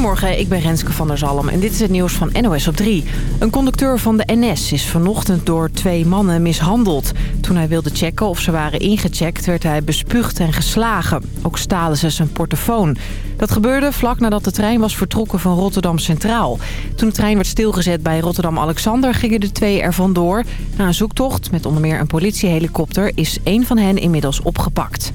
Goedemorgen, ik ben Renske van der Zalm en dit is het nieuws van NOS op 3. Een conducteur van de NS is vanochtend door twee mannen mishandeld. Toen hij wilde checken of ze waren ingecheckt werd hij bespuugd en geslagen. Ook stalen ze zijn portofoon. Dat gebeurde vlak nadat de trein was vertrokken van Rotterdam Centraal. Toen de trein werd stilgezet bij Rotterdam-Alexander gingen de twee er vandoor. Na een zoektocht met onder meer een politiehelikopter is één van hen inmiddels opgepakt.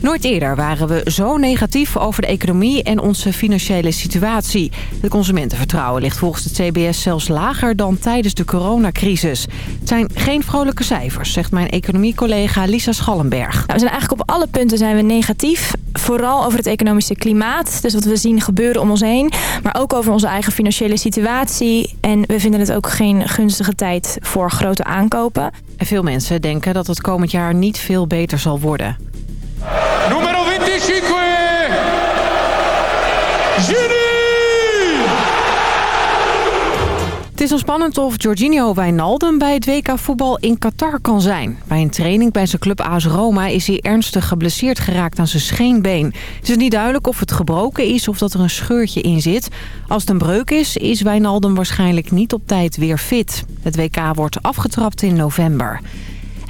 Nooit eerder waren we zo negatief over de economie en onze financiële situatie. Het consumentenvertrouwen ligt volgens het CBS zelfs lager dan tijdens de coronacrisis. Het zijn geen vrolijke cijfers, zegt mijn economiecollega Lisa Schallenberg. Nou, we zijn eigenlijk op alle punten zijn we negatief. Vooral over het economische klimaat, dus wat we zien gebeuren om ons heen. Maar ook over onze eigen financiële situatie. En we vinden het ook geen gunstige tijd voor grote aankopen. En veel mensen denken dat het komend jaar niet veel beter zal worden. Numero 25. Gini! Het is al spannend of Jorginho Wijnaldum bij het WK voetbal in Qatar kan zijn. Bij een training bij zijn club AS Roma is hij ernstig geblesseerd geraakt aan zijn scheenbeen. Het is niet duidelijk of het gebroken is of dat er een scheurtje in zit. Als het een breuk is, is Wijnaldum waarschijnlijk niet op tijd weer fit. Het WK wordt afgetrapt in november.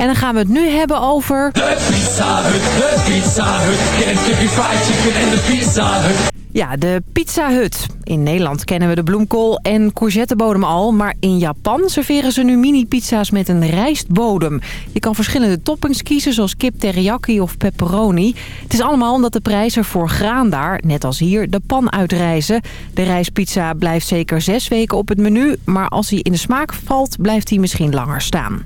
En dan gaan we het nu hebben over... De Pizza Hut, de Pizza Hut. Kentucky Fried Chicken en de Pizza Hut. Ja, de Pizza Hut. In Nederland kennen we de bloemkool en courgettebodem al... maar in Japan serveren ze nu mini-pizza's met een rijstbodem. Je kan verschillende toppings kiezen, zoals kip teriyaki of pepperoni. Het is allemaal omdat de prijzen voor graan daar, net als hier, de pan uitreizen. De rijstpizza blijft zeker zes weken op het menu... maar als hij in de smaak valt, blijft hij misschien langer staan.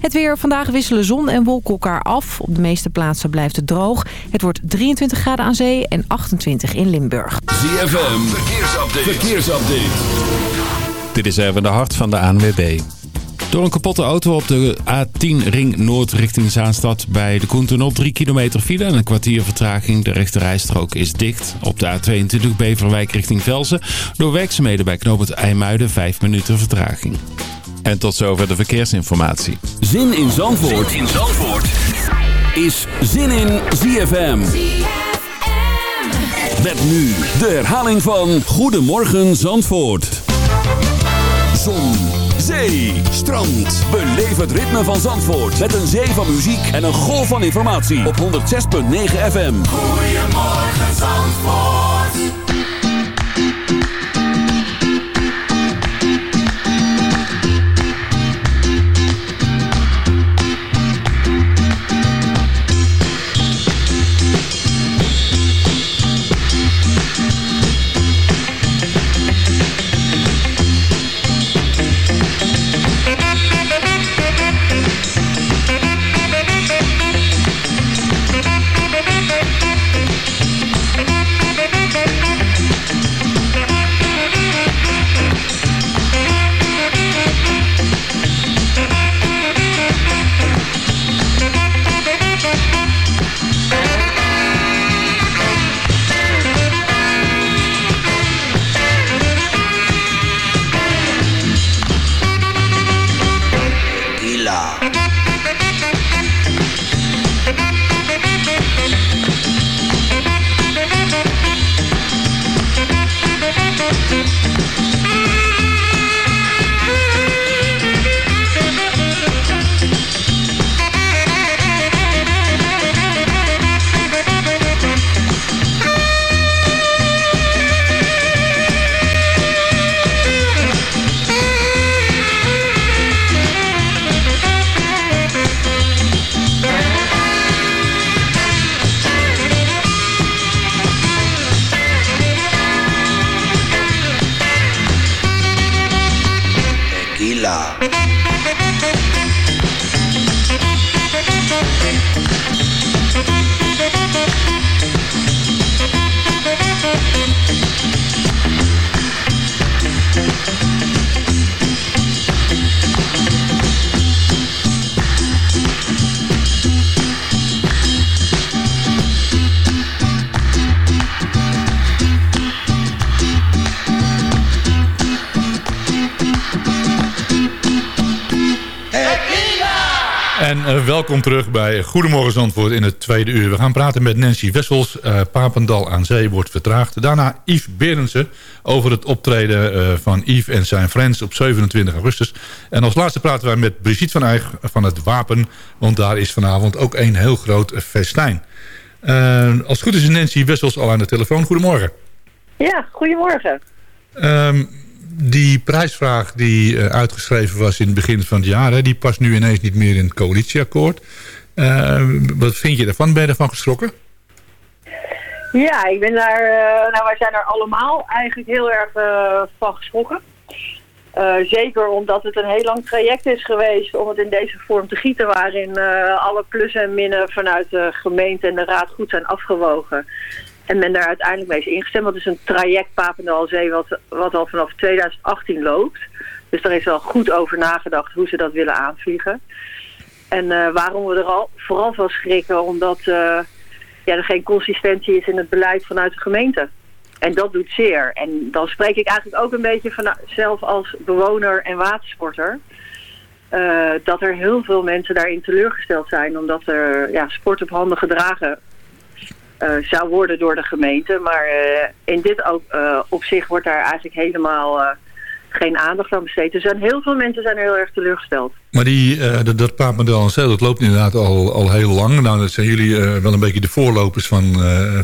Het weer. Vandaag wisselen zon en wolken elkaar af. Op de meeste plaatsen blijft het droog. Het wordt 23 graden aan zee en 28 in Limburg. ZFM. Verkeersupdate. Verkeersupdate. Dit is even de hart van de ANWB. Door een kapotte auto op de A10 Ring Noord richting Zaanstad bij de Koentunnel 3 kilometer file en een kwartier vertraging. De rechterrijstrook is dicht. Op de A22 Beverwijk richting Velsen door werkzaamheden bij knooppunt IJmuiden 5 minuten vertraging. En tot zover de verkeersinformatie. Zin in Zandvoort, zin in Zandvoort. is Zin in ZFM. Met nu de herhaling van Goedemorgen Zandvoort. Zon, zee, strand. Beleef het ritme van Zandvoort. Met een zee van muziek en een golf van informatie. Op 106.9 FM. Goedemorgen Zandvoort. Terug bij Goedemorgen Zandvoort in het tweede uur. We gaan praten met Nancy Wessels. Uh, Papendal aan Zee wordt vertraagd. Daarna Yves Berendsen over het optreden uh, van Yves en zijn friends op 27 augustus. En als laatste praten wij met Brigitte van Eyck van het Wapen. Want daar is vanavond ook een heel groot festijn. als het goed is Nancy Wessels al aan de telefoon. Goedemorgen. Ja, goedemorgen. Um, die prijsvraag die uitgeschreven was in het begin van het jaar... Hè, die past nu ineens niet meer in het coalitieakkoord. Uh, wat vind je ervan? Ben je ervan geschrokken? Ja, ik ben daar, uh, nou wij zijn er allemaal eigenlijk heel erg van geschrokken. zeker omdat het een heel lang traject is geweest om het in deze vorm te gieten... waarin alle plussen en minnen vanuit de gemeente en de raad goed zijn afgewogen... En men daar uiteindelijk mee is ingestemd. Want het is een traject Papendalzee wat, wat al vanaf 2018 loopt. Dus daar is wel goed over nagedacht hoe ze dat willen aanvliegen. En uh, waarom we er al vooral van schrikken, omdat uh, ja, er geen consistentie is in het beleid vanuit de gemeente. En dat doet zeer. En dan spreek ik eigenlijk ook een beetje van, zelf als bewoner en watersporter. Uh, dat er heel veel mensen daarin teleurgesteld zijn. Omdat er ja, sport op handen gedragen zou worden door de gemeente. Maar in dit uh, opzicht wordt daar eigenlijk helemaal geen aandacht aan besteed. Er zijn heel veel mensen zijn heel erg teleurgesteld. Maar die, dat, dat paapmodel en dat loopt inderdaad al, al heel lang. Nou, dat zijn jullie wel een beetje de voorlopers van,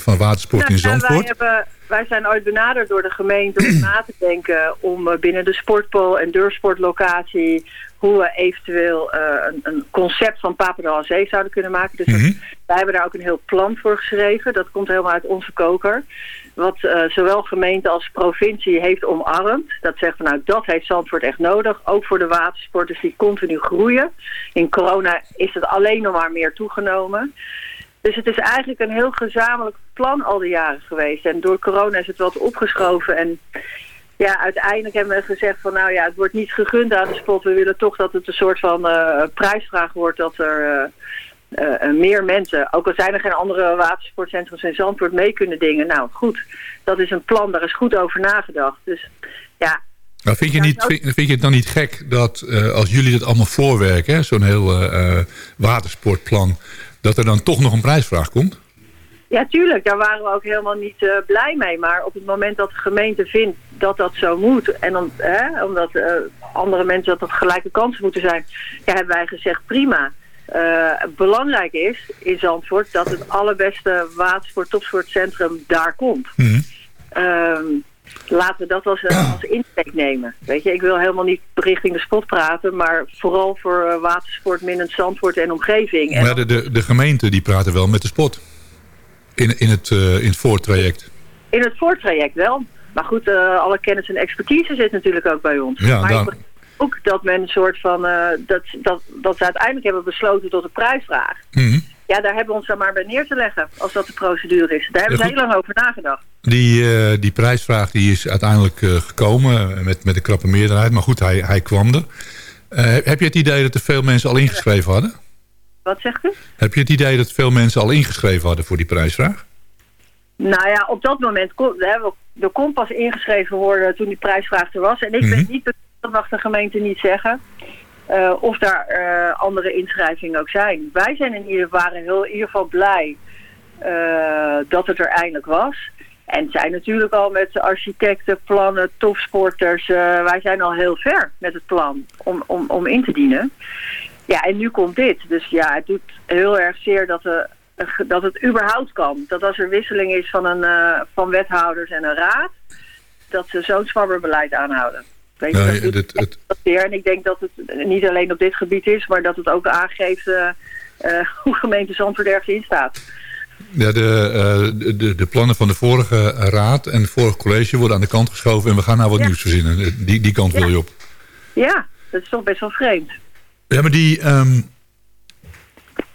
van watersport nou, in Zandvoort. Wij, hebben, wij zijn ooit benaderd door de gemeente om na te denken... om binnen de sportpool en deursportlocatie hoe we eventueel uh, een, een, concept van Papendal aan Zee zouden kunnen maken. Dus mm -hmm. wij hebben daar ook een heel plan voor geschreven. Dat komt helemaal uit onze koker. Wat uh, zowel gemeente als provincie heeft omarmd. Dat zegt van nou dat heeft Zandvoort echt nodig. Ook voor de watersporters die continu groeien. In corona is het alleen nog maar meer toegenomen. Dus het is eigenlijk een heel gezamenlijk plan al die jaren geweest. En door corona is het wat opgeschoven. En ja, uiteindelijk hebben we gezegd van nou ja, het wordt niet gegund aan de spot. We willen toch dat het een soort van uh, prijsvraag wordt dat er uh, uh, meer mensen, ook al zijn er geen andere watersportcentrums in Zandvoort mee kunnen dingen. Nou goed, dat is een plan, daar is goed over nagedacht. Dus ja. Nou, vind, je niet, vind, vind je het dan niet gek dat als jullie dat allemaal voorwerken, zo'n heel watersportplan, dat er dan toch nog een prijsvraag komt? Ja, tuurlijk. Daar waren we ook helemaal niet uh, blij mee. Maar op het moment dat de gemeente vindt dat dat zo moet... en dan, hè, omdat uh, andere mensen dat dat gelijke kansen moeten zijn... Ja, hebben wij gezegd prima. Uh, belangrijk is in Zandvoort dat het allerbeste watersport topsportcentrum daar komt. Mm -hmm. um, laten we dat als, als insteek nemen. Weet je, ik wil helemaal niet richting de spot praten... maar vooral voor watersport, minnend Zandvoort en omgeving. Maar de, de, de gemeente die praten wel met de spot. In, in, het, uh, in het voortraject? In het voortraject wel. Maar goed, uh, alle kennis en expertise zit natuurlijk ook bij ons. Ja, maar ook dat men een soort van... Uh, dat, dat, dat ze uiteindelijk hebben besloten tot een prijsvraag. Mm -hmm. Ja, daar hebben we ons dan maar bij neer te leggen. Als dat de procedure is. Daar hebben we ja, heel lang over nagedacht. Die, uh, die prijsvraag die is uiteindelijk gekomen met, met een krappe meerderheid. Maar goed, hij, hij kwam er. heb je het idee dat er veel mensen al ingeschreven hadden? Wat zegt u? Heb je het idee dat veel mensen al ingeschreven hadden voor die prijsvraag? Nou ja, op dat moment kon, hè, er kon pas ingeschreven worden toen die prijsvraag er was. En ik mm -hmm. weet niet, dat mag de gemeente niet zeggen, uh, of daar uh, andere inschrijvingen ook zijn. Wij zijn in ieder, waren heel, in ieder geval blij uh, dat het er eindelijk was. En zijn natuurlijk al met architecten, plannen, topsporters. wij zijn al heel ver met het plan om, om, om in te dienen. Ja, en nu komt dit. Dus ja, het doet heel erg zeer dat, er, dat het überhaupt kan. Dat als er wisseling is van, een, uh, van wethouders en een raad... dat ze zo'n zwabberbeleid aanhouden. Weet je, dat dit, het... zeer. En ik denk dat het niet alleen op dit gebied is... maar dat het ook aangeeft uh, uh, hoe gemeente Zandvoort ergens in staat. Ja, de, de, de plannen van de vorige raad en het vorige college worden aan de kant geschoven... en we gaan nou wat ja. nieuws verzinnen. Die, die kant ja. wil je op. Ja, dat is toch best wel vreemd. Ja, maar die um,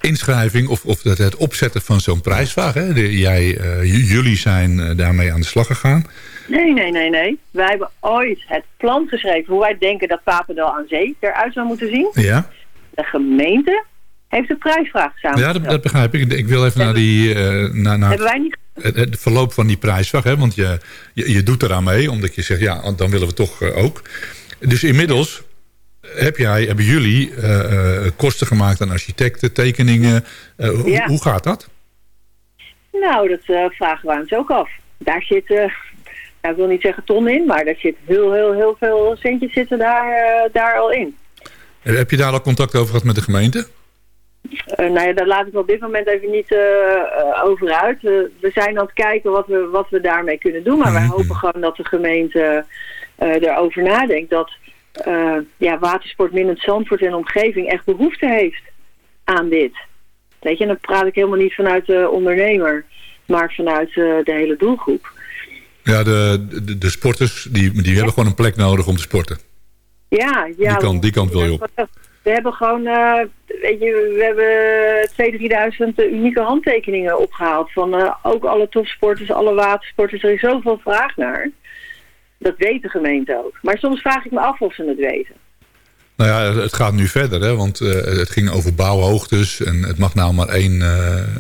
inschrijving of, of het, het opzetten van zo'n prijsvraag... Hè, de, jij, uh, jullie zijn uh, daarmee aan de slag gegaan. Nee, nee, nee, nee. Wij hebben ooit het plan geschreven... hoe wij denken dat Papendal aan zee eruit zou moeten zien. Ja. De gemeente heeft de prijsvraag samen. Ja, dat, dat, begrijp ik. Ik wil even naar die... Uh, naar, naar hebben wij niet... Het, het, verloop van die prijsvraag. Hè, want je, je, je doet eraan mee, omdat je zegt... ja, dan willen we toch ook. Dus inmiddels heb jij, hebben jullie kosten gemaakt aan architecten, tekeningen? Ja. Hoe gaat dat? Nou, dat vragen we ons ook af. Daar zit, nou, ik wil niet zeggen ton in, maar daar zit heel, heel, heel veel centjes zitten daar, daar al in. Heb je daar al contact over gehad met de gemeente? Uh, nou ja, daar laat ik op dit moment even niet uh, over uit. we zijn aan het kijken wat we, wat we daarmee kunnen doen. Maar wij Mhm. hopen gewoon dat de gemeente erover nadenkt dat ja, watersport Minnend Zandvoort en omgeving echt behoefte heeft aan dit. Weet je, en dan praat ik helemaal niet vanuit de ondernemer, maar vanuit de hele doelgroep. Ja, de, de, de sporters die, die hebben gewoon een plek nodig om te sporten. Ja, ja. Die kant, die kant wil je op. We hebben gewoon, uh, weet je, we hebben 2.000, 3.000 unieke handtekeningen opgehaald. Van uh, ook alle topsporters, alle watersporters. Er is zoveel vraag naar. Dat weet de gemeente ook. Maar soms vraag ik me af of ze het weten. Nou ja, het gaat nu verder, hè, want uh, het ging over bouwhoogtes en het mag nou maar één,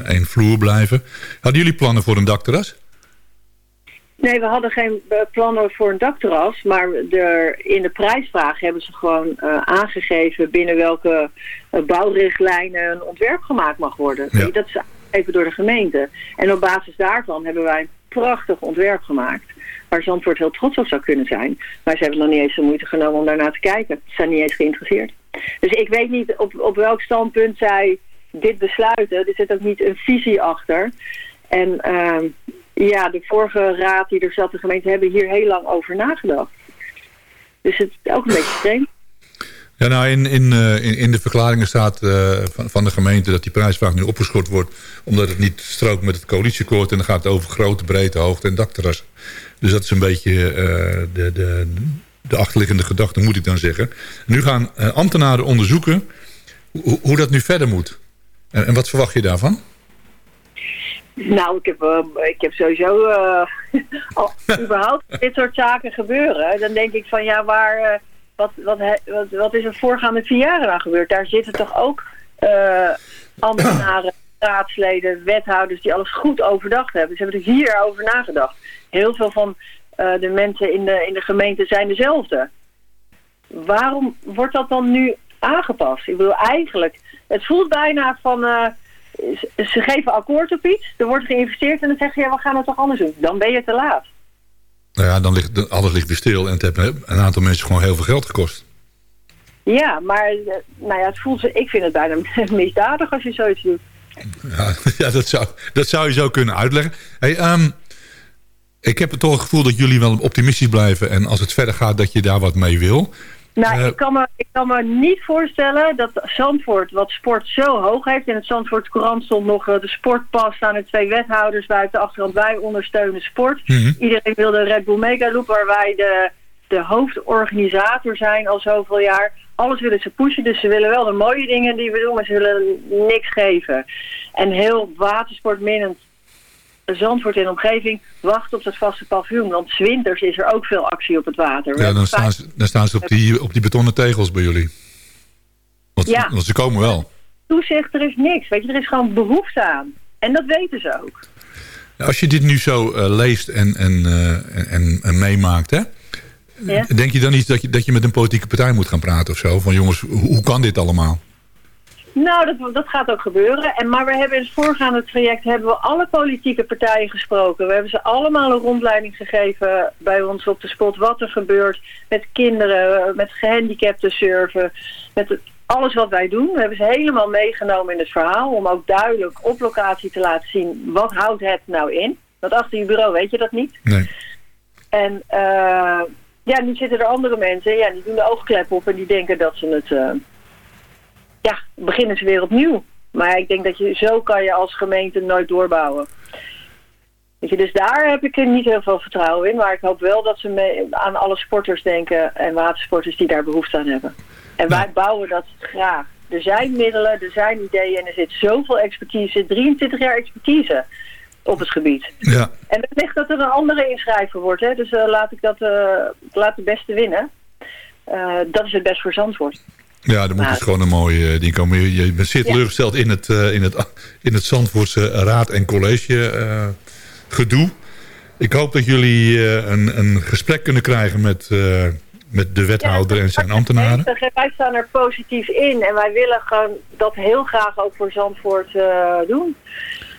één vloer blijven. Hadden jullie plannen voor een dakterras? Nee, we hadden geen plannen voor een dakterras, maar er, in de prijsvraag hebben ze gewoon uh, aangegeven binnen welke bouwrichtlijnen een ontwerp gemaakt mag worden. Ja. Dat is even door de gemeente. En op basis daarvan hebben wij prachtig ontwerp gemaakt. Waar Zandvoort heel trots op zou kunnen zijn. Maar ze hebben nog niet eens de moeite genomen om daarnaar te kijken. Ze zijn niet eens geïnteresseerd. Dus ik weet niet op, op welk standpunt zij dit besluiten. Er zit ook niet een visie achter. En uh, ja, de vorige raad die er zat, de gemeente, hebben hier heel lang over nagedacht. Dus het is ook een beetje vreemd. Ja, nou, in, in, uh, in, in de verklaringen staat uh, van, van de gemeente dat die prijsvraag nu opgeschort wordt. Omdat het niet strookt met het coalitieakkoord. En dan gaat het over grote, breedte, hoogte en dakterrassen. Dus dat is een beetje uh, de, de, de achterliggende gedachte, moet ik dan zeggen. Nu gaan ambtenaren onderzoeken hoe, hoe dat nu verder moet. En, en wat verwacht je daarvan? Nou, ik heb, ik heb sowieso al überhaupt dit soort zaken gebeuren. Dan denk ik van ja, waar, wat, wat, wat, wat is er voorgaande vier jaar aan gebeurd? Daar zitten toch ook ambtenaren, raadsleden, wethouders die alles goed overdacht hebben. Ze hebben er hier over nagedacht. Heel veel van de mensen in de, in de gemeente zijn dezelfde. Waarom wordt dat dan nu aangepast? Ik bedoel eigenlijk, het voelt bijna van ze geven akkoord op iets, er wordt geïnvesteerd en dan zeggen ze, ja, we gaan het toch anders doen. Dan ben je te laat. Nou ja, dan ligt alles ligt weer stil en het heeft een aantal mensen gewoon heel veel geld gekost. Ja, maar nou ja, het voelt, ik vind het bijna misdadig als je zoiets doet. Ja, ja dat, zou, dat zou je zo kunnen uitleggen. Hey, um, ik heb het toch het gevoel dat jullie wel optimistisch blijven en als het verder gaat dat je daar wat mee wil. Nou, uh, ik, kan me, ik kan me niet voorstellen dat Zandvoort, wat sport zo hoog heeft... in het Zandvoort Courant stond nog uh, de sportpas staan er twee wethouders buiten de achterkant. Wij ondersteunen sport. Mhm. Mm -hmm. Iedereen wil de Red Bull Mega Loop, waar wij de, de hoofdorganisator zijn al zoveel jaar. Alles willen ze pushen, dus ze willen wel de mooie dingen die we doen, maar ze willen niks geven. En heel watersportminnend Zandvoort en omgeving wacht op dat vaste paviljoen. Want winters is er ook veel actie op het water. Ja, dan staan, ze, dan staan ze op die, op die betonnen tegels bij jullie. Want, ja. want ze komen wel. Toezicht, er is niks. Weet je, er is gewoon behoefte aan. En dat weten ze ook. Als je dit nu zo uh, leest en, en, uh, en, en, meemaakt, hè? Ja. denk je dan niet dat je, dat je met een politieke partij moet gaan praten of zo? Van jongens, hoe kan dit allemaal? Nou, dat, dat gaat ook gebeuren. En, maar we hebben in het voorgaande traject hebben we alle politieke partijen gesproken. We hebben ze allemaal een rondleiding gegeven bij ons op de spot. Wat er gebeurt met kinderen, met gehandicapten surfen. Met het, alles wat wij doen. We hebben ze helemaal meegenomen in het verhaal. Om ook duidelijk op locatie te laten zien wat houdt het nou in. Want achter je bureau weet je dat niet. Nee. En uh, ja, nu zitten er andere mensen. Ja, die doen de oogklep op en die denken dat ze het... Uh, ja, beginnen ze weer opnieuw. Maar ik denk dat je zo kan je als gemeente nooit doorbouwen. Weet je, dus daar heb ik er niet heel veel vertrouwen in. Maar ik hoop wel dat ze mee, aan alle sporters denken en watersporters die daar behoefte aan hebben. En wij bouwen dat graag. Er zijn middelen, er zijn ideeën en er zit zoveel expertise, 23 jaar expertise op het gebied. Ja. En het ligt dat er een andere inschrijver wordt. Hè? Dus uh, laat ik dat, uh, laat de beste winnen. Uh, dat is het best voor Zandvoort. Ja, er moet dus gewoon een mooie ding komen. Je, je bent zeer teleurgesteld in het, uh, in het, in het Zandvoortse raad- en college uh, gedoe. Ik hoop dat jullie een, een gesprek kunnen krijgen met, met de wethouder en zijn ambtenaren. Wij staan er positief in en wij willen gewoon dat heel graag ook voor Zandvoort uh, doen.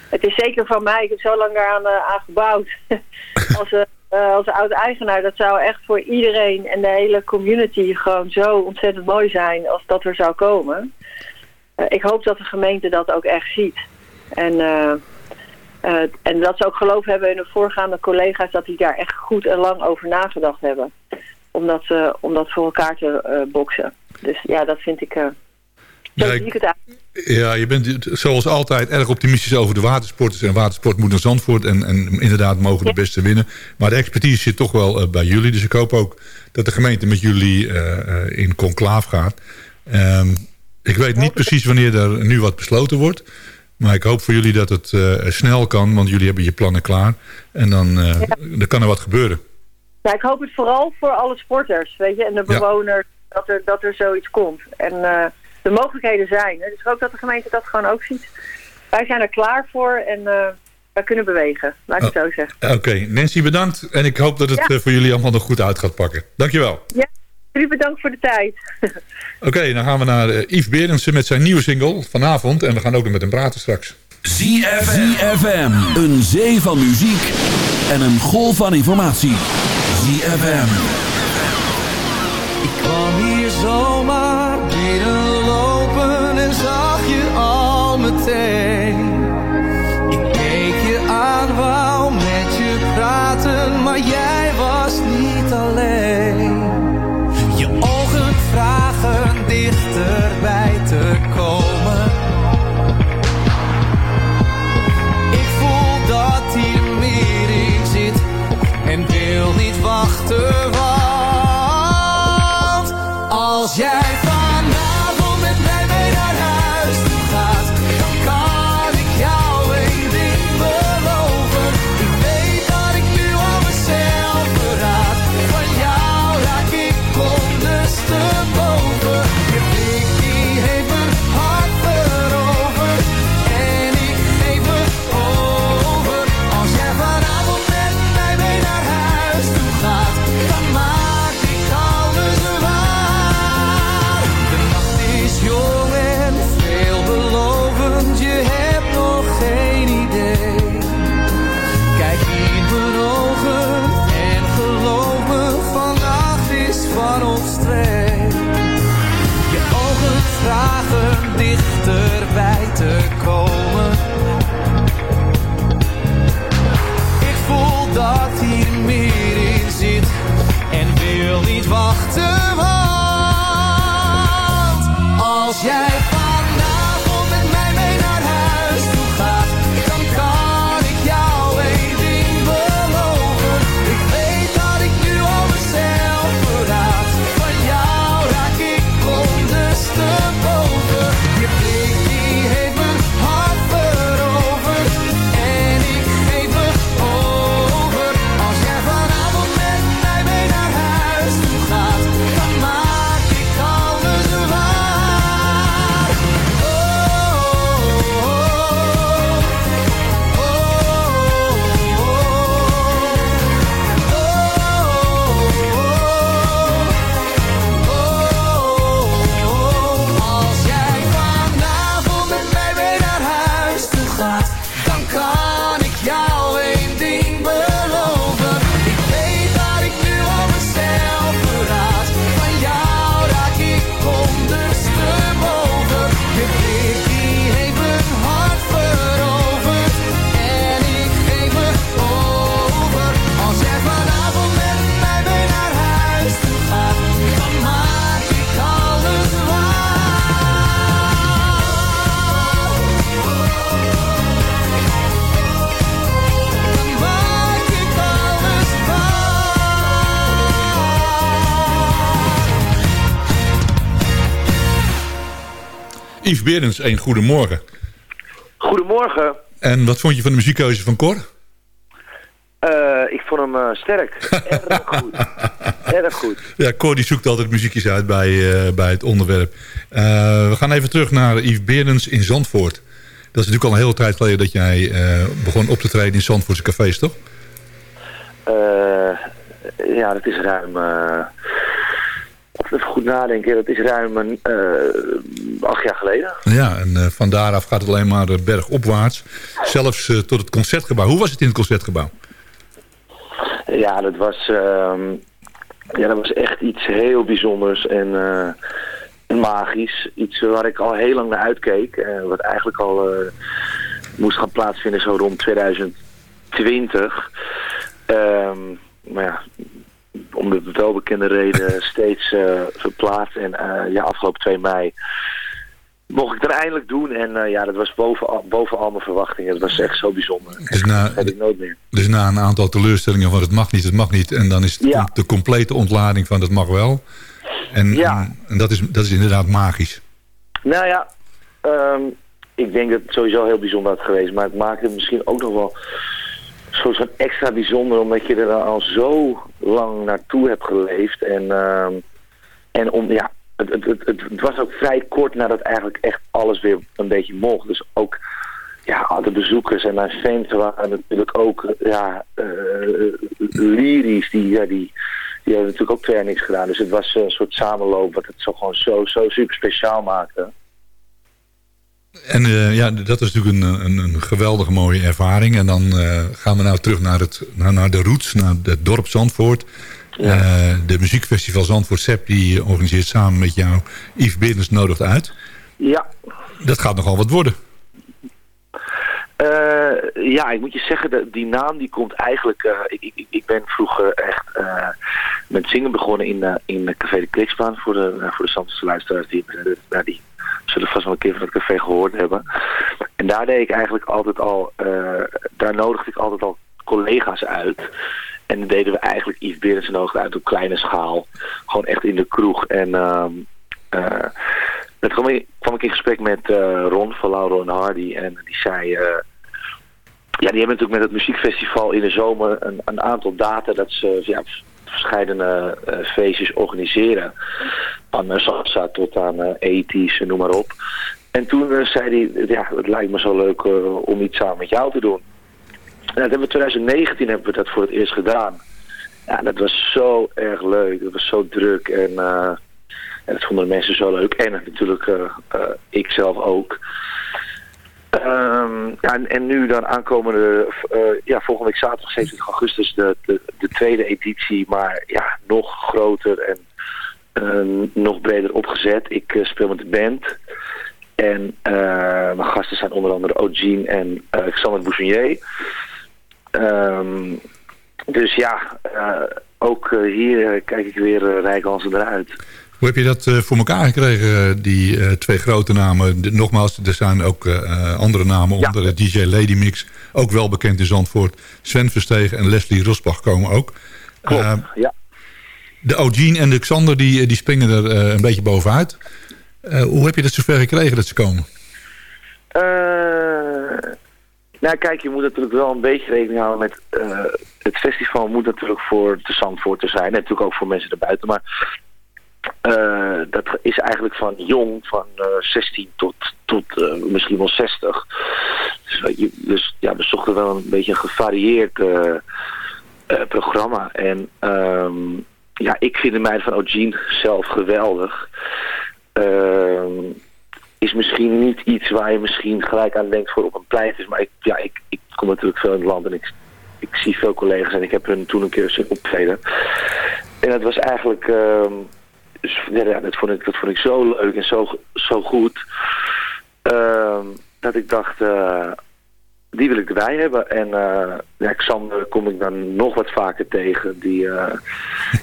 Het is zeker van mij, ik heb zo lang daaraan uh, aan gebouwd. als, uh, als oud-eigenaar, dat zou echt voor iedereen en de hele community gewoon zo ontzettend mooi zijn als dat er zou komen. ik hoop dat de gemeente dat ook echt ziet. En uh, en dat ze ook geloof hebben in de voorgaande collega's dat die daar echt goed en lang over nagedacht hebben. Om dat, om dat voor elkaar te boksen. Dus ja, dat vind ik... Ja, ik, het ja, je bent zoals altijd erg optimistisch over de watersporters. En watersport moet naar Zandvoort. En, en inderdaad mogen de beste winnen. Maar de expertise zit toch wel bij jullie. Dus ik hoop ook dat de gemeente met jullie in conclaaf gaat. Um, ik weet niet precies wanneer er nu wat besloten wordt. Maar ik hoop voor jullie dat het uh, snel kan, want jullie hebben je plannen klaar. En dan, uh, dan kan er wat gebeuren. Ja, ik hoop het vooral voor alle sporters, weet je, en de bewoners, ja. dat, er, dat er zoiets komt. En de mogelijkheden zijn. Dus ik hoop dat de gemeente dat gewoon ook ziet. Wij zijn er klaar voor en wij kunnen bewegen, laat ik het zo zeggen. Oké, okay. Nancy bedankt. En ik hoop dat het ja. voor jullie allemaal nog goed uit gaat pakken. Dankjewel. Ja. Jullie bedankt voor de tijd. Oké, okay, dan gaan we naar uh, Yves Berendsen met zijn nieuwe single vanavond. En we gaan ook nog met hem praten straks. ZFM. Een zee van muziek en een golf van informatie. ZFM. Ik kwam hier zomaar binnenlopen en zag je al meteen. Ik keek je aan, wou met je praten, maar jij was niet alleen. dichterbij te komen. Ik voel dat hier meer in zit en wil niet wachten, want als jij Yves Berends, een goedemorgen. Goedemorgen. En wat vond je van de muziekkeuze van Cor? Eh, ik vond hem eh, sterk. Erg goed. Erg goed. Ja, Cor die zoekt altijd muziekjes uit bij, eh, bij het onderwerp. We gaan even terug naar Yves Berends in Zandvoort. Dat is natuurlijk al een hele tijd geleden dat jij begon op te treden in Zandvoortse cafés, toch? Ja, dat is ruim... eh, even goed nadenken. Dat is ruim een, eh, acht jaar geleden. Ja, en uh, van daaraf gaat het alleen maar bergopwaarts. Zelfs uh, tot het Concertgebouw. Hoe was het in het Concertgebouw? Ja, dat was, ehm, ja, dat was echt iets heel bijzonders en magisch. Iets waar ik al heel lang naar uitkeek. wat eigenlijk al moest gaan plaatsvinden zo rond 2020. Um, maar ja, om de welbekende reden steeds uh, verplaatst. En uh, ja, afgelopen 2 mei mocht ik er eindelijk doen. En uh, ja, dat was boven, boven al mijn verwachtingen. Dat was echt zo bijzonder. Dus na, dat ik nooit meer. dus na een aantal teleurstellingen van het mag niet, het mag niet. En dan is het ja. de complete ontlading van het mag wel. En, ja. en dat, is, dat is inderdaad magisch. Nou ja, um, ik denk dat het sowieso heel bijzonder had geweest. Maar het maakte het misschien ook nog wel soort van extra bijzonder. Omdat je er al zo lang naartoe hebt geleefd. En, uh, en om, ja, het, het, het, het, was ook vrij kort nadat eigenlijk echt alles weer een beetje mocht. Dus ook ja, de bezoekers en mijn fans waren natuurlijk ook ja, uh, lyrisch. Die, ja, die, die hebben natuurlijk ook jaar niks gedaan. Dus het was een soort samenloop wat het zo gewoon zo, zo super speciaal maakte. En uh, ja, dat is natuurlijk een, een, een, geweldige mooie ervaring. En dan uh, gaan we nou terug naar, het, naar, naar de roots, naar het dorp Zandvoort. Ja. Uh, de muziekfestival Zandvoort SEP, die organiseert samen met jou Yves Berens nodigt uit. Ja. Dat gaat nogal wat worden. ja, ik moet je zeggen, de, die naam die komt eigenlijk... ik, ik, ik ben vroeger echt met zingen begonnen in, in Café de Kliksbaan... voor de, voor de Zandvoortse luisteraars die, die zullen vast wel een keer van het café gehoord hebben. En daar deed ik eigenlijk altijd al, uh, daar nodigde ik altijd al collega's uit. En dan deden we eigenlijk Yves Berens nodigde uit op kleine schaal. Gewoon echt in de kroeg. En uh, uh, kwam ik, in gesprek met Ron van Lauro en Hardy. En die zei... ja, die hebben natuurlijk met het muziekfestival in de zomer een, een aantal data dat ze ja, verschillende uh, feestjes organiseren. Van uh, salsa tot aan uh, ethisch, noem maar op. En toen zei hij, ja, het lijkt me zo leuk om iets samen met jou te doen. En dat hebben we 2019 hebben we dat voor het eerst gedaan. Ja, dat was zo erg leuk. Dat was zo druk en, en dat vonden de mensen zo leuk. En natuurlijk ik zelf ook. Ja, en, en, nu dan aankomende, uh, ja, volgende week zaterdag 27 augustus de, de, de, tweede editie, maar ja, nog groter en uh, nog breder opgezet. Ik uh, speel met de band en mijn gasten zijn onder andere Ogene en Xander Boussinier. Um, dus ja, ook hier kijk ik weer rijkhalsend eruit. Hoe heb je dat uh, voor elkaar gekregen, die uh, twee grote namen? De, nogmaals, er zijn ook uh, andere namen ja. onder. DJ Lady Mix, ook wel bekend in Zandvoort. Sven Verstegen en Leslie Rosbach komen ook. Klopt, ja. De Ogene en de Xander, die, die springen er een beetje bovenuit. hoe heb je dat zover gekregen dat ze komen? nou kijk, je moet natuurlijk wel een beetje rekening houden met... het festival moet natuurlijk voor de Zandvoort te zijn. En natuurlijk ook voor mensen erbuiten. Maar uh, dat is eigenlijk van jong, van uh, 16 tot, tot uh, misschien wel 60. Dus, dus, ja, we zochten wel een beetje een gevarieerd programma. En um, ja, ik vind de meiden van Ogene zelf geweldig. is misschien niet iets waar je misschien gelijk aan denkt voor op een pleit. Maar ik, ja, ik, ik kom natuurlijk veel in het land en ik, ik zie veel collega's en ik heb hun toen een keer optreden. En het was eigenlijk... Um, dus ja, dat, vond ik, dat vond ik zo leuk en zo, zo goed. Uh, dat ik dacht, uh, die wil ik erbij hebben. En uh, ja, Xander kom ik dan nog wat vaker tegen. Die, uh,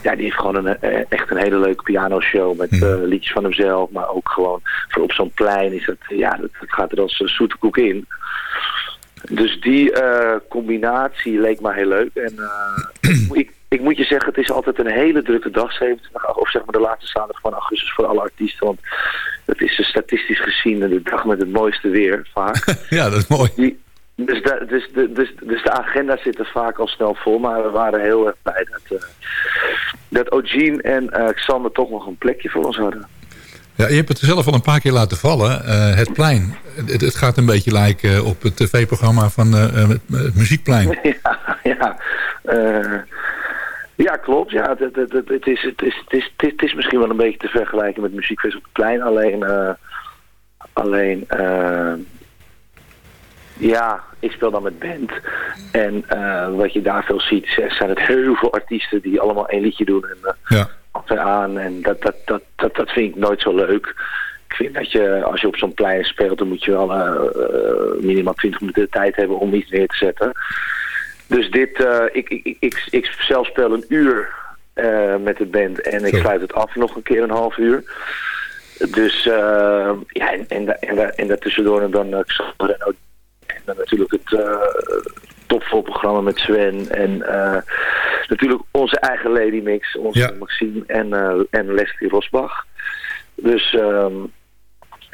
ja, die heeft gewoon een, echt een hele leuke pianoshow met liedjes van hemzelf. Maar ook gewoon voor op zo'n plein is het, ja, dat, dat gaat er als zoete koek in. Dus die combinatie leek me heel leuk. En ik, ik moet je zeggen, het is altijd een hele drukke dag, 27, of zeg maar de laatste zaterdag van augustus voor alle artiesten. Want het is statistisch gezien de dag met het mooiste weer, vaak. ja, dat is mooi. Die, dus, de, dus, de, dus, dus de agenda zit er vaak al snel vol, maar we waren heel erg blij dat, uh, dat en uh, Xander toch nog een plekje voor ons hadden. Ja, je hebt het zelf al een paar keer laten vallen, uh, het plein. Het, het, gaat een beetje lijken op het tv-programma van het Muziekplein. ja, ja. Ja, klopt. Ja, het, het, het, het, is, het, is, het, is, het is misschien wel een beetje te vergelijken met muziekfeest op het plein. Alleen, eh, alleen uh, ja, ik speel dan met band. En uh, wat je daar veel ziet, zijn het heel veel artiesten die allemaal één liedje doen. En ja. aan. En dat, dat, dat, dat, dat vind ik nooit zo leuk. Ik vind dat je, als je op zo'n plein speelt, dan moet je wel minimaal 20 minuten de tijd hebben om iets neer te zetten. Dus dit, uh, ik, ik, ik, ik, zelf speel een uur uh, met de band en ik sluit het af nog een keer een half uur. Dus uh, ja, en, en, en, en daartussendoor en dan Xander en, en dan natuurlijk het topvolprogramma met Sven en natuurlijk onze eigen Lady Mix, onze ja. Maxime en, en Leslie Rosbach. Dus um,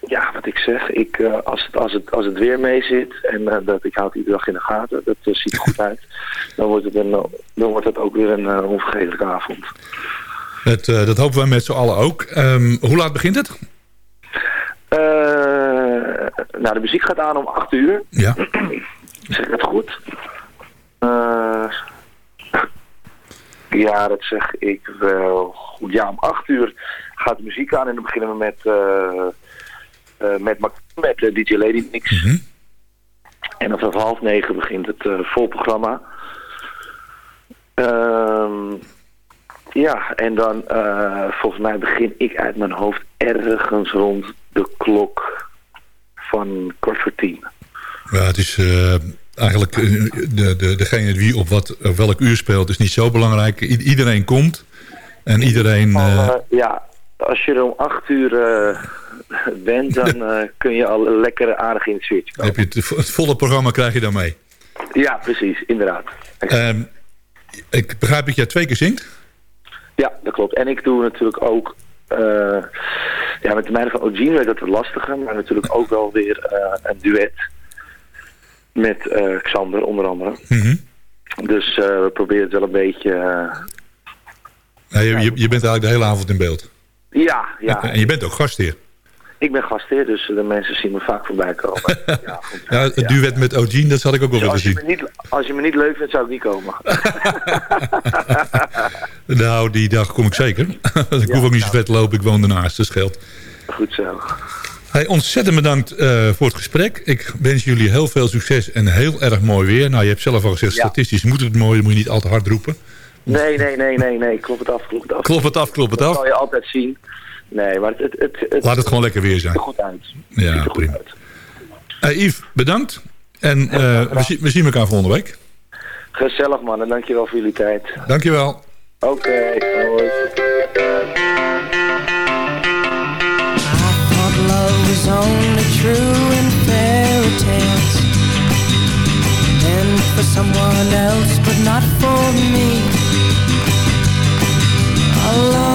ja, wat ik zeg, ik, uh, als, het, als, het, als het weer mee zit en uh, dat ik houd iedere dag in de gaten, dat uh, ziet er goed uit, dan wordt het, een, dan wordt het ook weer een onvergetelijke avond. Het, dat hopen wij met z'n allen ook. Um, hoe laat begint het? nou, de muziek gaat aan om 8 uur. Ja. zeg ik dat goed? ja, dat zeg ik wel goed. Ja, om 8 uur gaat de muziek aan en dan beginnen we met... Uh, met, met DJ Lady Mix. Mm -hmm. En dan vanaf half negen begint het uh, volprogramma. Uh, ja, en dan volgens mij begin ik uit mijn hoofd ergens rond de klok van kwart voor tien. Ja, het is eigenlijk de, de, degene wie op, wat, op welk uur speelt is niet zo belangrijk. I iedereen komt en iedereen... ja, als je er om acht uur bent, dan uh, kun je al lekker aardig in het sfeertje komen. Heb je het, het, volle programma krijg je dan mee? Ja, precies, inderdaad. Um, ik begrijp dat jij twee keer zingt? Ja, dat klopt. En ik doe natuurlijk ook... Uh, ja, met de meiden van Ogene werd dat wat lastiger, maar natuurlijk ook wel weer uh, een duet met Xander onder andere. Mm -hmm. Dus we proberen het wel een beetje... ja, je, je, bent eigenlijk de hele avond in beeld? Ja, ja. En je bent ook gastheer? Ik ben gastheer, dus de mensen zien me vaak voorbij komen. ja, goed, ja, het ja. duet met Ogene, dat had ik ook wel willen zien. Niet, als je me niet leuk vindt, zou ik niet komen. nou, die dag kom ik zeker. ik hoef ook niet zo vet te lopen, ik woon ernaast, dat scheelt. Goed zo. Hey, ontzettend bedankt uh, voor het gesprek. Ik wens jullie heel veel succes en heel erg mooi weer. Nou, je hebt zelf al gezegd, statistisch moet het mooi, dan moet je niet al te hard roepen. Nee, nee, nee, nee, nee. Klop het af, klop het af. Klop het af, klop het af. Dat zal je altijd zien. Nee, maar het... het, het, Laat het gewoon lekker weer zijn. Goed uit. Ja, goed prima. Uit. Uh, Yves, bedankt. En uh, we, zien, we, zien elkaar volgende week. Gezellig man, en dankjewel voor jullie tijd. Dankjewel. Oké, okay, hoi. love was only true in fairy tales And for someone else, but not for me love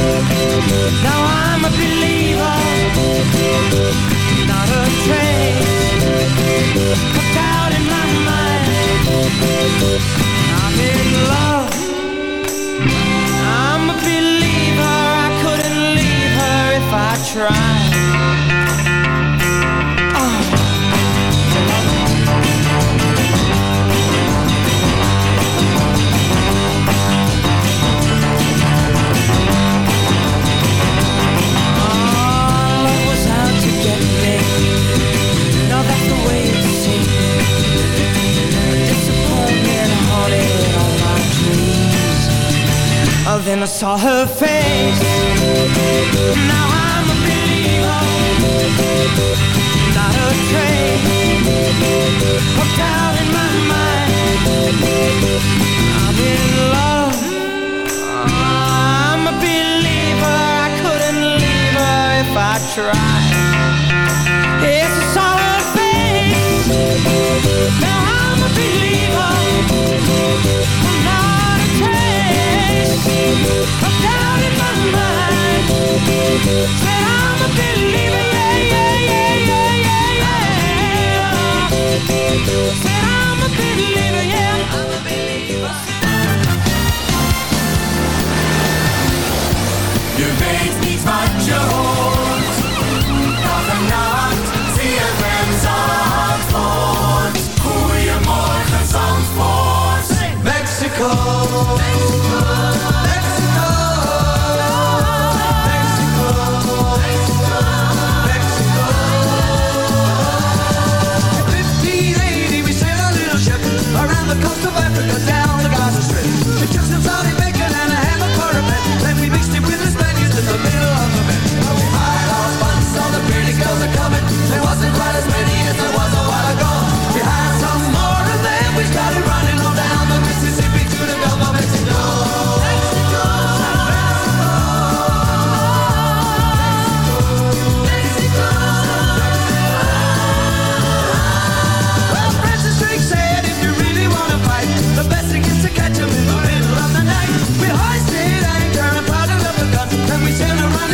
I thought love was more or less a given thing Seems the more I gave, the less I got What's the use in trying? All you get is pain When I needed sunshine, I got then I saw her face. Now I'm a believer Not a trace Hooked out in my mind I'm in love. I'm a believer I couldn't leave her if I tried. Yeah.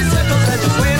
circles as we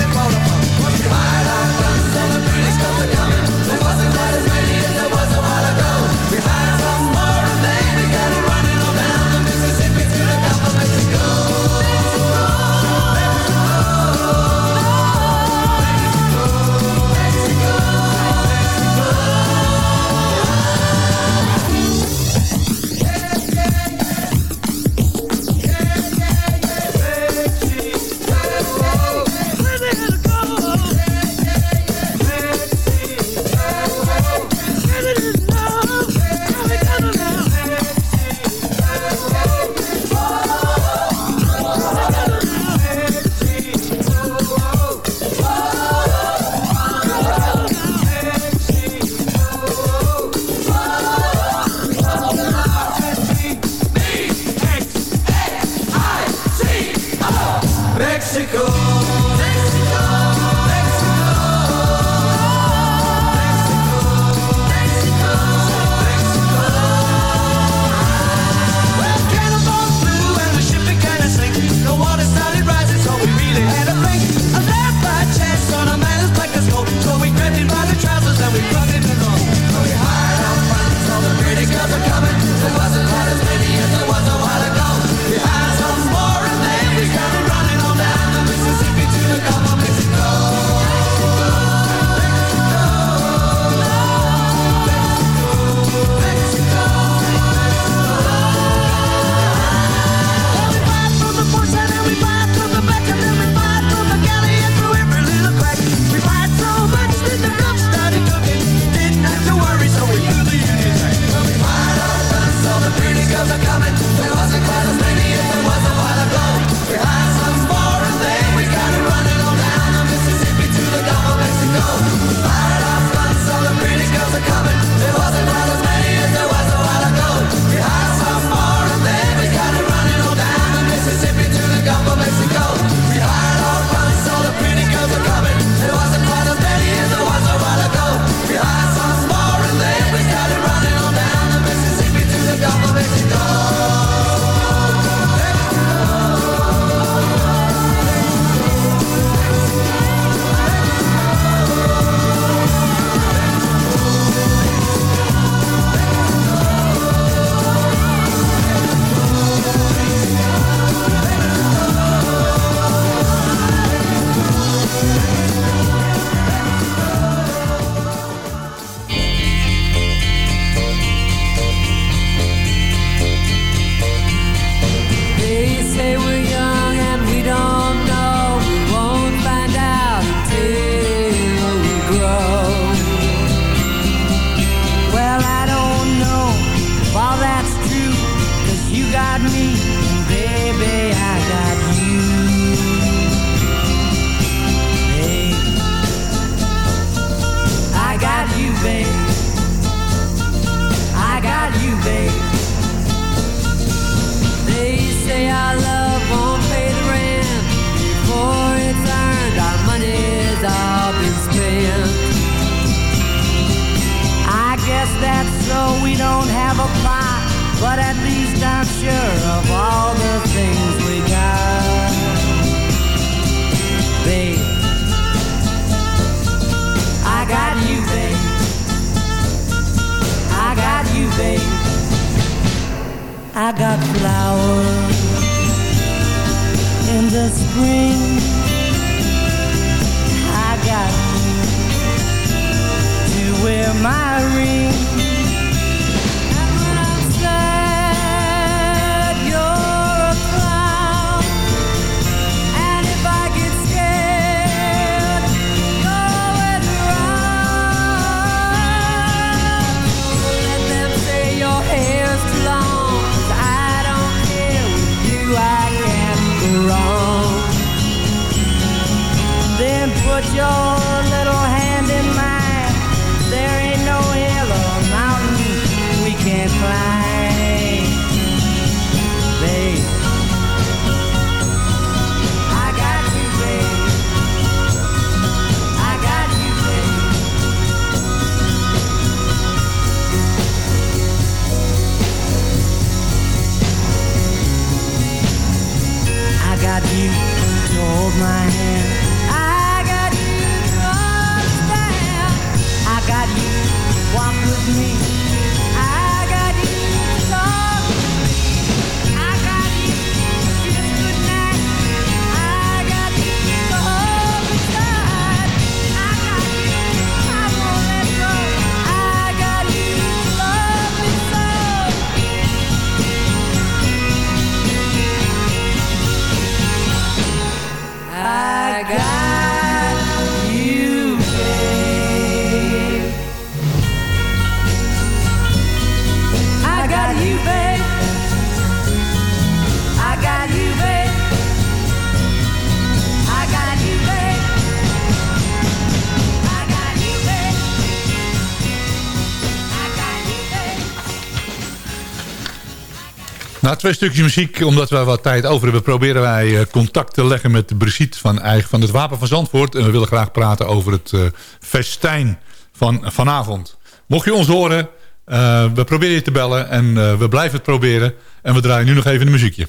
Twee stukjes muziek, omdat we wat tijd over hebben... proberen wij eh, contact te leggen met Brigitte van, Eigen, van het Wapen van Zandvoort. En we willen graag praten over het uh, festijn van vanavond. Mocht je ons horen, eh, we proberen je te bellen en we blijven het proberen. En we draaien nu nog even een muziekje.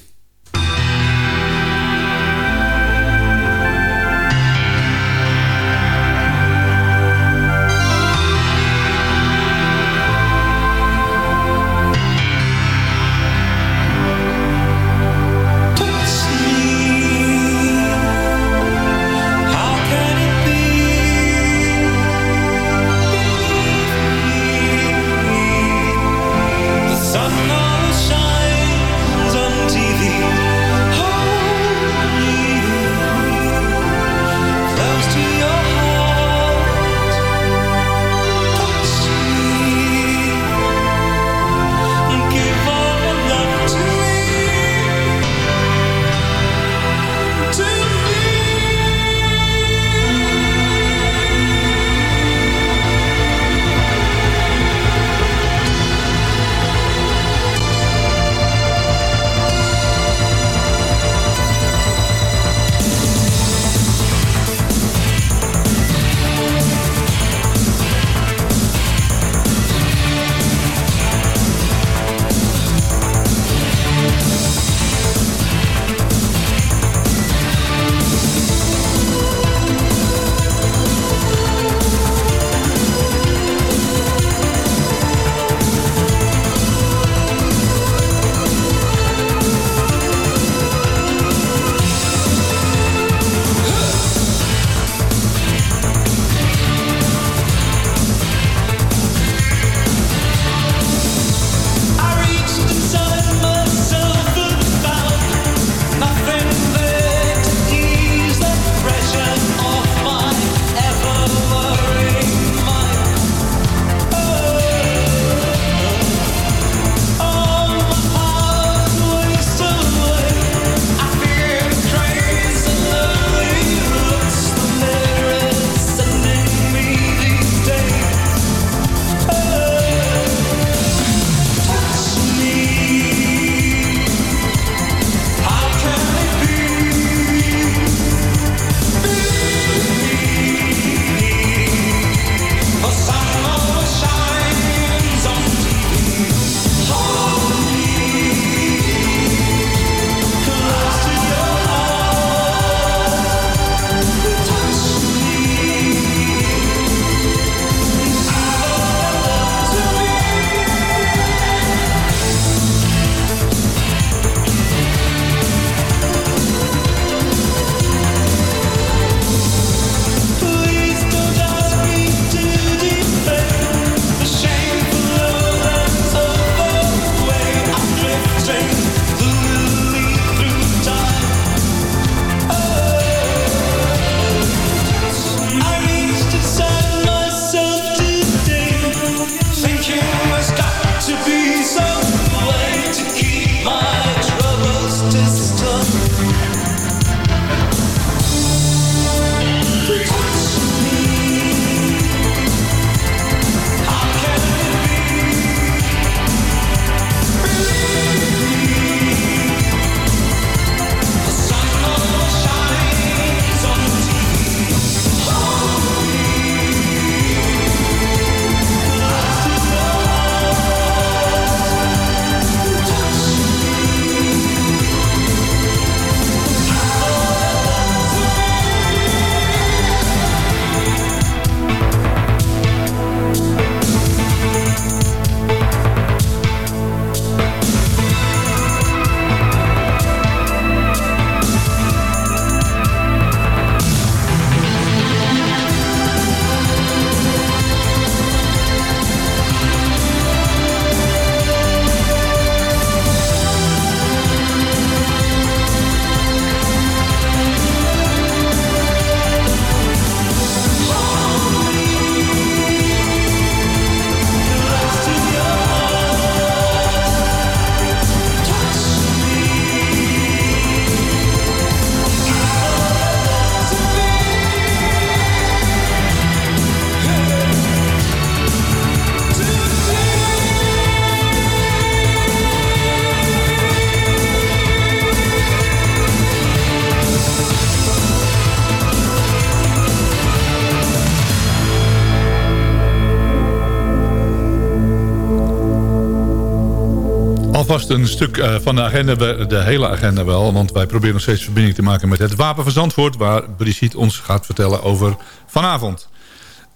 Een stuk eh, van de agenda, de hele agenda wel. Want wij proberen nog steeds verbinding te maken met het Wapen van Zandvoort... waar Brigitte ons gaat vertellen over vanavond.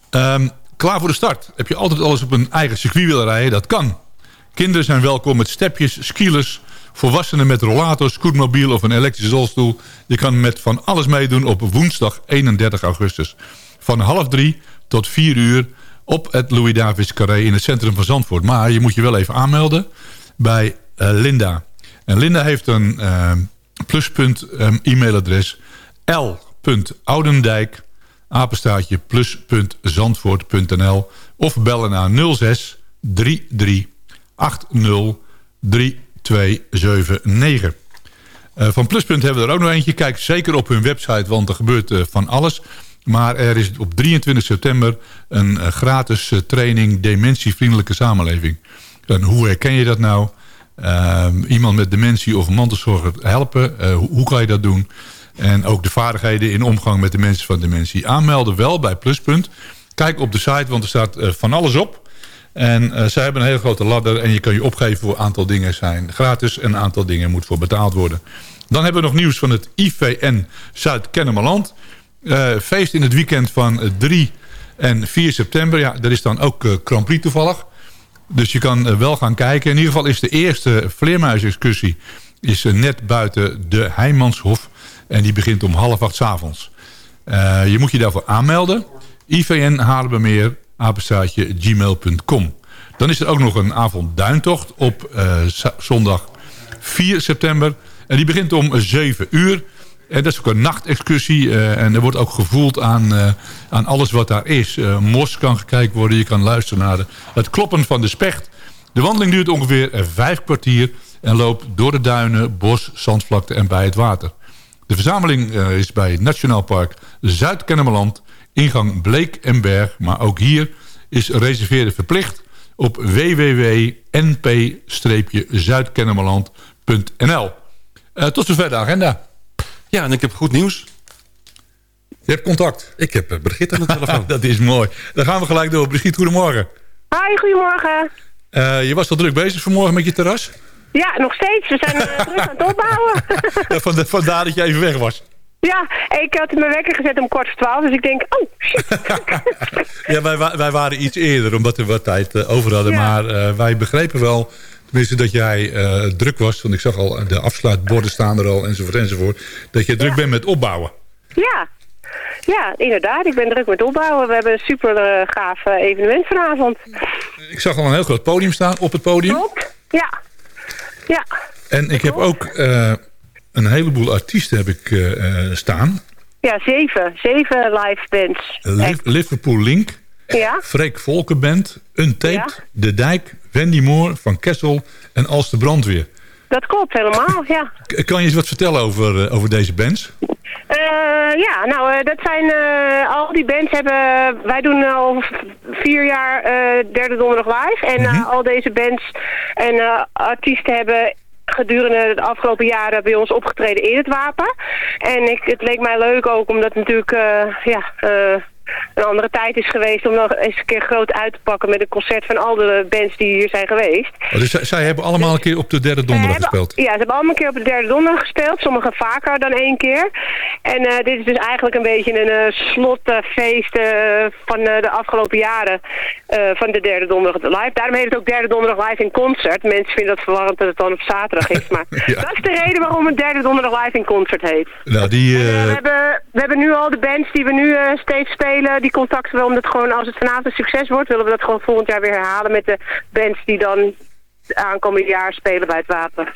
Ehm, klaar voor de start. Heb je altijd alles op een eigen circuit willen rijden? Dat kan. Kinderen zijn welkom met stepjes, skielers... volwassenen met rollator, scootmobiel of een elektrische rolstoel. Je kan met van alles meedoen op woensdag 31 augustus. Van half drie tot vier uur op het Louis Davis Carré in het centrum van Zandvoort. Maar je moet je wel even aanmelden bij Linda. En Linda heeft een eh, pluspunt eh, e-mailadres l.oudendijk apenstaatje plus.zandvoort.nl of bellen naar 06 33 80 3279. Uh, van Pluspunt hebben we er ook nog eentje. Kijk zeker op hun website, want er gebeurt uh, van alles. Maar er is op 23 september een gratis training dementievriendelijke samenleving. En hoe herken je dat nou? Ehm, iemand met dementie of mantelzorger helpen. Hoe, hoe, kan je dat doen? En ook de vaardigheden in omgang met de mensen van dementie. Aanmelden wel bij Pluspunt. Kijk op de site, want er staat van alles op. En uh, zij hebben een hele grote ladder en je kan je opgeven voor een aantal dingen zijn gratis en een aantal dingen moet voor betaald worden. Dan hebben we nog nieuws van het IVN Zuid-Kennemerland. Feest in het weekend van 3 en 4 september. Ja, er is dan ook uh, Grand Prix toevallig. Dus je kan wel gaan kijken. In ieder geval is de eerste vleermuisexcursie is net buiten de Heijmanshof. En die begint om half acht s avonds. je moet je daarvoor aanmelden. IVN Haarlemmermeer apenstaatje gmail.com. Dan is er ook nog een avond duintocht op zondag 4 september. En die begint om 7 uur. En dat is ook een nachtexcursie. Uh, en er wordt ook gevoeld aan, uh, aan alles wat daar is. mos kan gekeken worden. Je kan luisteren naar het kloppen van de specht. De wandeling duurt ongeveer vijf kwartier. En loopt door de duinen, bos, zandvlakte en bij het water. De verzameling is bij Nationaal Park Zuid-Kennemerland Ingang Bleek en Berg, maar ook hier is reserveren verplicht op www.np-zuidkennemerland.nl. Uh, tot zover de agenda. Ja, en ik heb goed nieuws. Je hebt contact. Ik heb uh, Brigitte aan de telefoon. dat is mooi. Dan gaan we gelijk door. Brigitte, goedemorgen. Hi, goedemorgen. Uh, je was al druk bezig vanmorgen met je terras? Ja, nog steeds. We zijn druk aan het opbouwen. Van de, vandaar dat je even weg was. Ja, ik had mijn wekker gezet om kwart voor twaalf, dus ik denk, oh, shit. ja, wij, wij waren iets eerder, omdat we wat tijd uh, over hadden. Ja. Maar uh, wij begrepen wel, tenminste dat jij uh, druk was. Want ik zag al, de afsluitborden staan er al, enzovoort, enzovoort. Dat je druk ja. bent met opbouwen. Ja. Ja, inderdaad. Ik ben druk met opbouwen. We hebben een super gaaf evenement vanavond. Ik zag al een heel groot podium staan, op het podium. Klopt, ja. Ja. En ik heb ook een heleboel artiesten heb ik staan. Ja, zeven. Zeven live bands. Li Liverpool Link. Ja. Freek Volkenband. Untaped. Ja. De Dijk. Wendy Moore. Van Kessel. En Als de Brandweer. Dat klopt helemaal, ja. Kan je eens wat vertellen over, uh, over deze bands? Uh, ja, nou, uh, dat zijn al die bands hebben. Wij doen al vier jaar derde donderdag live. En Mhm. al deze bands en artiesten hebben gedurende de afgelopen jaren bij ons opgetreden in het wapen. En ik, het leek mij leuk ook omdat natuurlijk uh, ja, uh, een andere tijd is geweest om nog eens een keer groot uit te pakken met een concert van al de bands die hier zijn geweest. Oh, dus zij hebben allemaal een keer op de derde donderdag hebben, gespeeld? Ja, ze hebben allemaal een keer op de derde donderdag gespeeld. Sommigen vaker dan één keer. En uh, dit is dus eigenlijk een beetje een uh, slotfeest uh, van de afgelopen jaren van de derde donderdag live. Daarom heet het ook derde donderdag live in concert. Mensen vinden dat verwarrend dat het dan op zaterdag is. Maar ja. dat is de reden waarom het derde donderdag live in concert heet. Nou, die, en, we, hebben, we hebben nu al de bands die we nu steeds spelen, die contacten we omdat gewoon als het vanavond een succes wordt, willen we dat gewoon volgend jaar weer herhalen met de bands die dan aankomend jaar spelen bij het wapen.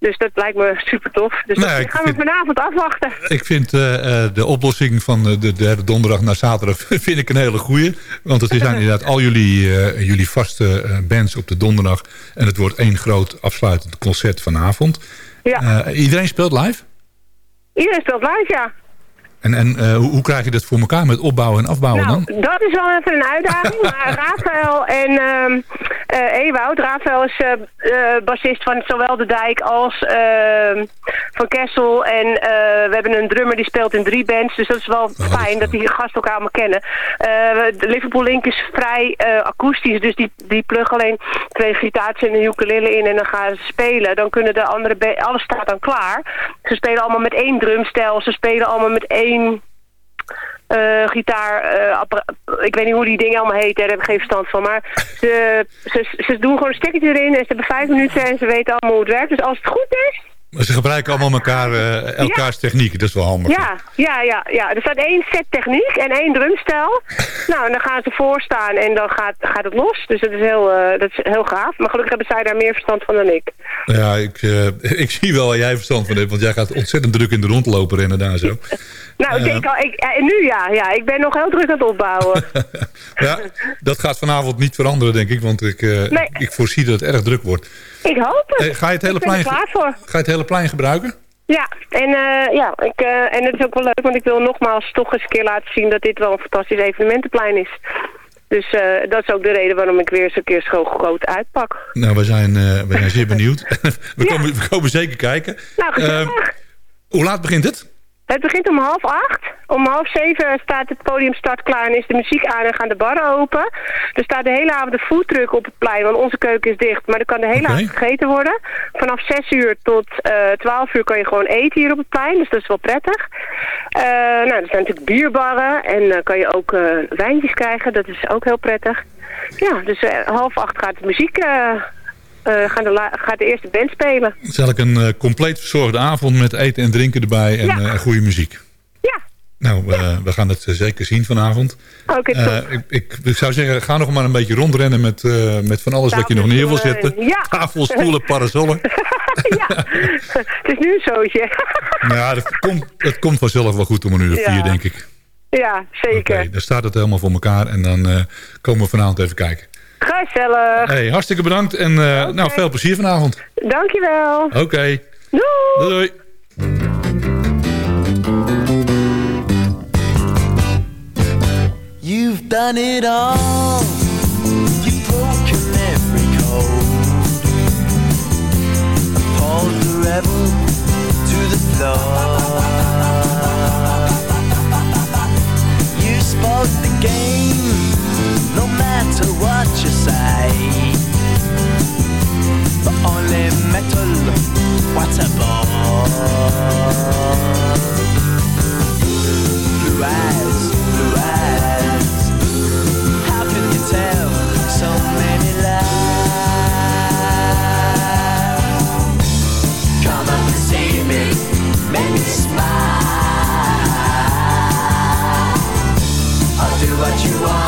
Dus dat lijkt me super tof. Dus Nou dat ik gaan we vanavond afwachten. Ik vind eh, eh, de oplossing van eh, de derde donderdag naar zaterdag vind ik een hele goeie. Want het zijn inderdaad al jullie, jullie vaste bands op de donderdag. En het wordt één groot afsluitend concert vanavond. Ja. Iedereen speelt live? Iedereen speelt live, ja. En, en eh, hoe, krijg je dat voor elkaar met opbouwen en afbouwen Nou, dan? dat is wel even een uitdaging. maar Rafael en, ehm eh Ewout. Rafael is eh, bassist van zowel De Dijk als eh, van Kessel. En we hebben een drummer die speelt in drie bands. Dus dat is wel fijn dat die gasten elkaar allemaal kennen. De Liverpool Link is vrij akoestisch. Dus die, die pluggen alleen twee gitaars en een ukulele in. En dan gaan ze spelen. Dan kunnen de andere... Alles staat dan klaar. Ze spelen allemaal met één drumstel. Ze spelen allemaal met één eh, gitaar, eh, ik weet niet hoe die dingen allemaal heten, daar heb ik geen verstand van. Maar ze, ze, ze doen gewoon een stekkertje erin en ze hebben vijf minuten en ze weten allemaal hoe het werkt. Dus als het goed is, Maar Ze gebruiken allemaal elkaar, eh, elkaars techniek. Dat is wel handig. ja, ja, ja, ja. Er staat één set techniek en één drumstel. nou, en dan gaan ze voorstaan en dan gaat, gaat het los. Dus dat is, heel, dat is heel gaaf. Maar gelukkig hebben zij daar meer verstand van dan ik. Ja, ik, ik zie wel waar jij verstand van hebt. Want jij gaat ontzettend druk in de rondlopen rennen daar zo. Nou, ik al, ik, eh, nu ja, ja. Ik ben nog heel druk aan het opbouwen. Ja, dat gaat vanavond niet veranderen, denk ik. Want ik, eh, Nee. ik voorzie dat het erg druk wordt. ik hoop het. Eh, ga je het hele ik plein- klaar voor. Ga je het hele plein gebruiken? Ja, en, eh, ja ik, en het is ook wel leuk, want ik wil nogmaals toch eens een keer laten zien dat dit wel een fantastisch evenementenplein is. Dus dat is ook de reden waarom ik weer eens een keer zo groot uitpak. Nou, we zijn, we zijn zeer benieuwd. we, komen, we komen zeker kijken. Nou, gezellig. Eh, hoe laat begint het? Het begint om half acht. Om half zeven staat het podium start klaar en is de muziek aan en gaan de barren open. Er staat de hele avond een foodtruck op het plein, want onze keuken is dicht. Maar er kan de hele avond gegeten worden. Vanaf zes uur tot eh twaalf uur kan je gewoon eten hier op het plein, dus dat is wel prettig. Eh, nou, er zijn natuurlijk bierbarren en dan kan je ook wijntjes krijgen, dat is ook heel prettig. Ja, dus half acht gaat de muziek, eh, eh, gaan de la- gaat de eerste band spelen. Het is eigenlijk een eh, compleet verzorgde avond met eten en drinken erbij en Ja. eh, goede muziek. Ja. Nou, we gaan het zeker zien vanavond. Oké. Eh, ik, ik, ik zou zeggen, ga nog maar een beetje rondrennen met, met van alles wat je nog neer wil zetten. ja. Tafels, stoelen, parasollen. het is nu een zootje. ja, dat komt, het komt vanzelf wel goed om een uur of Ja. vier, denk ik. ja, zeker. Oké, dan staat het helemaal voor elkaar en dan komen we vanavond even kijken. Gezellig. Hey, hartstikke bedankt en eh, nou, veel plezier vanavond. Dankjewel. Oké, Doei. doei. You've done it all. You've broken every code. Appalled the rebel to the floor. You spoke the game, metal, what a bore. Blue eyes, blue eyes. How can you tell so many lies? Come up and see me, make me smile. I'll do what you want,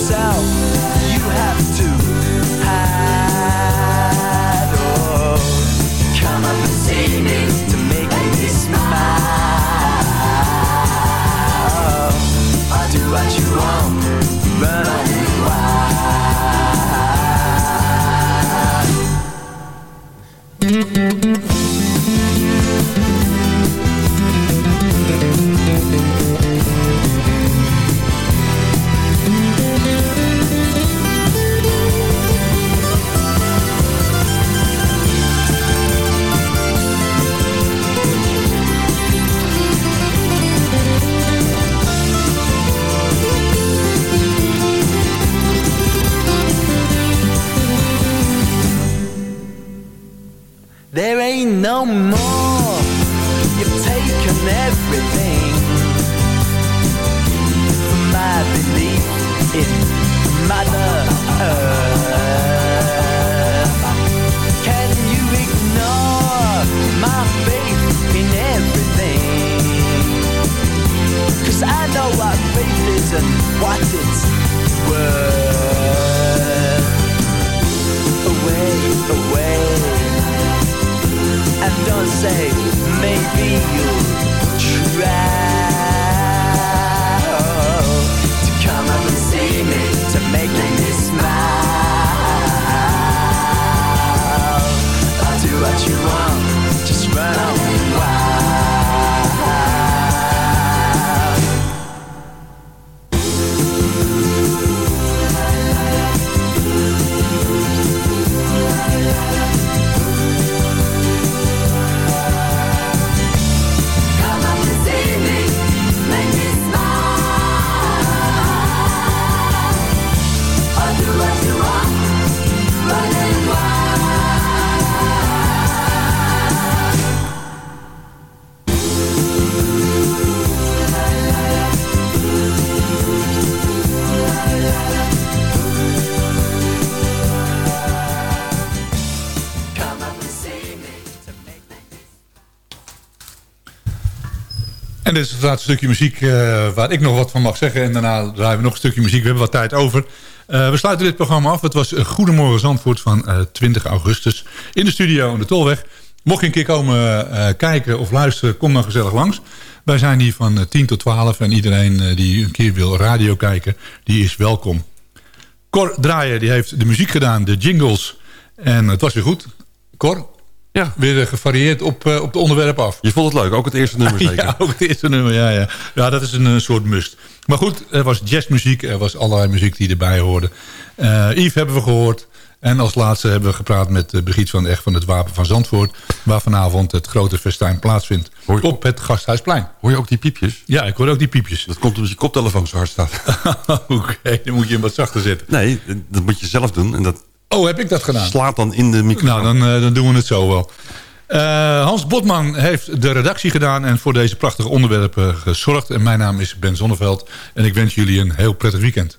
Yourself you have to hide. Oh, come up and see me to make me smile. I'll do what you want, running There dit is inderdaad een stukje muziek eh, waar ik nog wat van mag zeggen. En daarna draaien we nog een stukje muziek. We hebben wat tijd over. Eh, we sluiten dit programma af. Het was een Goedemorgen Zandvoort van eh, 20 augustus. In de studio aan de Tolweg. Mocht je een keer komen eh, kijken of luisteren, kom dan gezellig langs. Wij zijn hier van eh, 10 tot 12. En iedereen eh, die een keer wil radio kijken, die is welkom. Cor Draaien die heeft de muziek gedaan, de jingles. En het was weer goed. Cor, Ja. weer eh, gevarieerd op, eh, op de onderwerp af. Je vond het leuk, ook het eerste nummer zeker? Ja, ook het eerste nummer, ja, ja. Ja, dat is een, eh, soort must. Maar goed, er was jazzmuziek, er was allerlei muziek die erbij hoorde. Eh Yves hebben we gehoord. En als laatste hebben we gepraat met uh, Brigitte van Echt van het Wapen van Zandvoort... waar vanavond het grote festijn plaatsvindt op het Gasthuisplein. Hoor je ook die piepjes? Ja, ik hoor ook die piepjes. Dat komt omdat je koptelefoon zo hard staat. Oké, dan moet je hem wat zachter zetten. Nee, dat moet je zelf doen. En dat Oh, heb ik dat gedaan? slaat dan in de microfoon. Nou, dan, eh, dan doen we het zo wel. Eh, Hans Botman heeft de redactie gedaan en voor deze prachtige onderwerpen gezorgd. En mijn naam is Ben Zonneveld en ik wens jullie een heel prettig weekend.